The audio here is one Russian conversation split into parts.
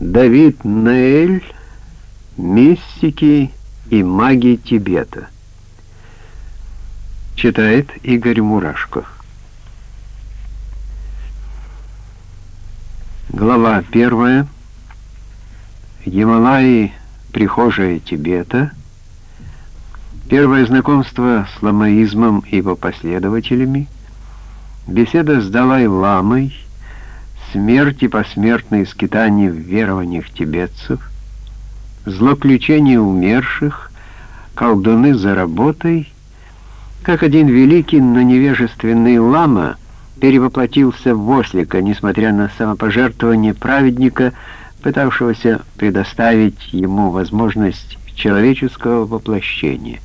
Давид Неэль, мистики и маги Тибета. Читает Игорь Мурашко. Глава первая. Гималаи, прихожая Тибета. Первое знакомство с ламаизмом и его последователями. Беседа с Далай-ламой смерть и посмертные скитания в верованиях тибетцев, злоключения умерших, колдуны за работой, как один великий, но невежественный лама перевоплотился в ослика, несмотря на самопожертвование праведника, пытавшегося предоставить ему возможность человеческого воплощения.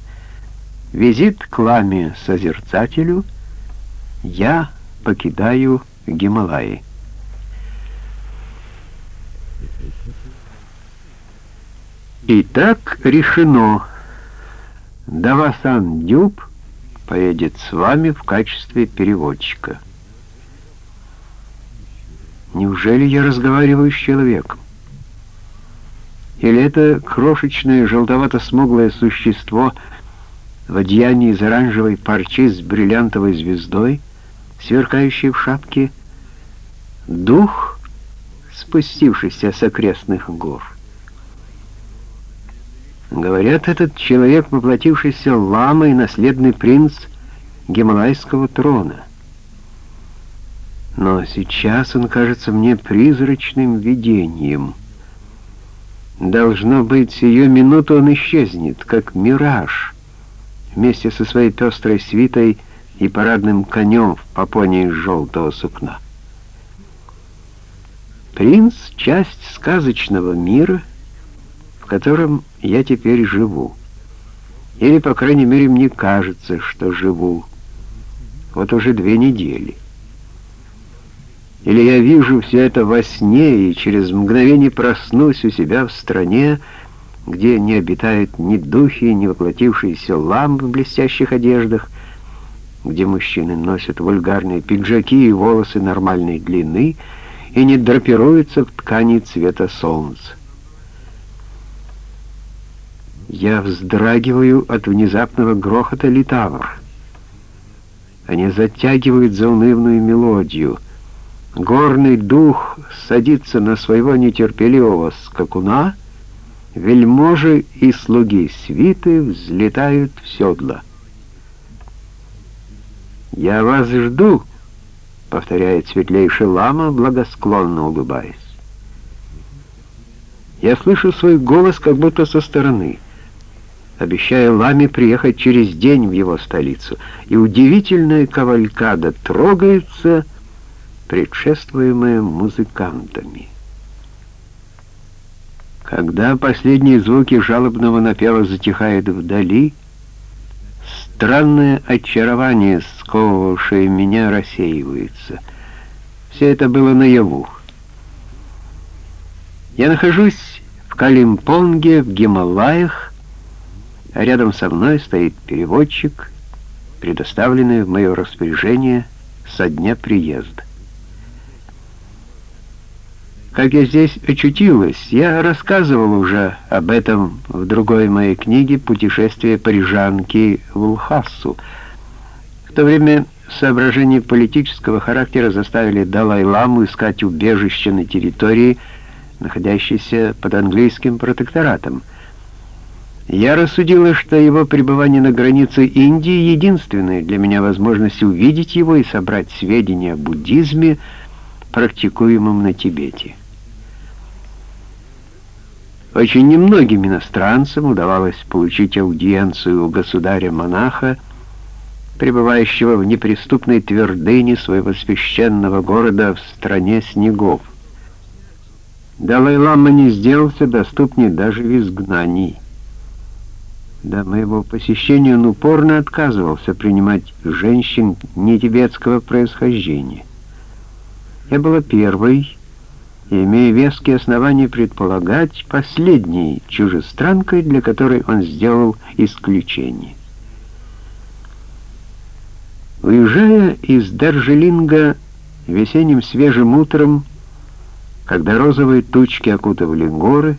Визит к ламе Созерцателю «Я покидаю Гималаи». Итак, решено. Давасан Дюб поедет с вами в качестве переводчика. Неужели я разговариваю с человеком? Или это крошечное желтовато-смуглое существо в одеянии из оранжевой парчи с бриллиантовой звездой, сверкающей в шапке, дух, спустившийся с окрестных гор? Говорят, этот человек, воплотившийся лама и наследный принц Гималайского трона. Но сейчас он кажется мне призрачным видением. Должно быть, ее минуту он исчезнет, как мираж, вместе со своей пестрой свитой и парадным конем в попоне из желтого сукна. Принц — часть сказочного мира — котором я теперь живу. Или, по крайней мере, мне кажется, что живу. Вот уже две недели. Или я вижу все это во сне и через мгновение проснусь у себя в стране, где не обитают ни духи, ни воплотившиеся лампы в блестящих одеждах, где мужчины носят вульгарные пиджаки и волосы нормальной длины и не драпируются в ткани цвета солнца. Я вздрагиваю от внезапного грохота литавр. Они затягивают заунывную мелодию. Горный дух садится на своего нетерпеливого скакуна, вельможи и слуги свиты взлетают в седла. «Я вас жду», — повторяет светлейший лама, благосклонно улыбаясь. Я слышу свой голос как будто со стороны — обещая Ламе приехать через день в его столицу, и удивительная кавалькада трогается, предшествуемая музыкантами. Когда последние звуки жалобного напева затихают вдали, странное очарование, сковывавшее меня, рассеивается. Все это было наяву. Я нахожусь в Калимпонге, в Гималаях, а рядом со мной стоит переводчик, предоставленный в мое распоряжение со дня приезда. Как я здесь очутилась, я рассказывал уже об этом в другой моей книге «Путешествие парижанки в Улхасу». В то время соображения политического характера заставили Далай-ламу искать убежище на территории, находящейся под английским протекторатом – я рассудила, что его пребывание на границе Индии — единственная для меня возможность увидеть его и собрать сведения о буддизме, практикуемом на Тибете. Очень немногим иностранцам удавалось получить аудиенцию у государя-монаха, пребывающего в неприступной твердыне своего священного города в стране снегов. Далай-лама не сделался доступнее даже в изгнании. До моего посещения он упорно отказывался принимать женщин нетибетского происхождения. Я была первой, и, имея веские основания предполагать, последней чужестранкой, для которой он сделал исключение. Уезжая из Даржелинга весенним свежим утром, когда розовые тучки окутывали горы,